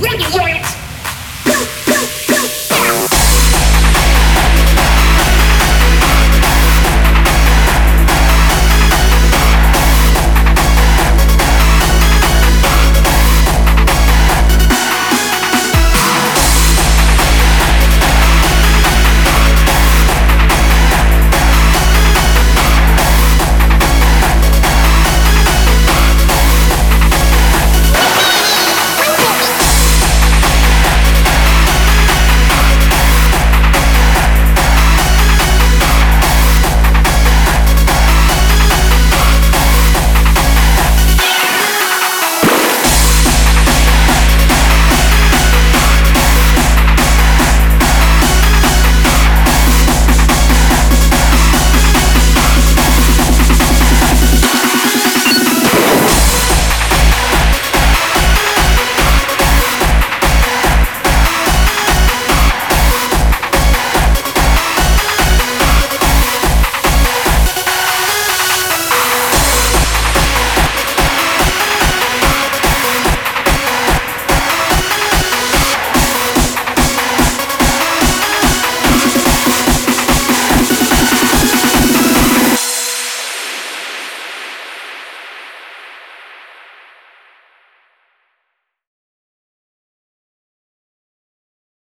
Rocket Warrior